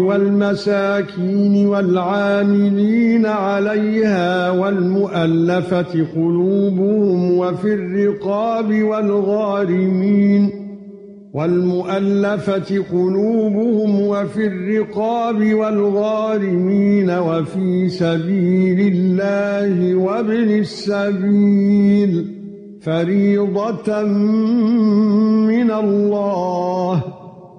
والمساكين والعاملين عليها والمؤلفة قلوبهم وفي الرقاب والغارمين والمؤلفة قلوبهم وفي الرقاب والغارمين وفي سبيل الله وابن السبيل فريضة من الله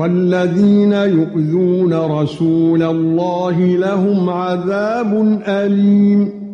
والذين يؤذون رسول الله لهم عذاب أليم.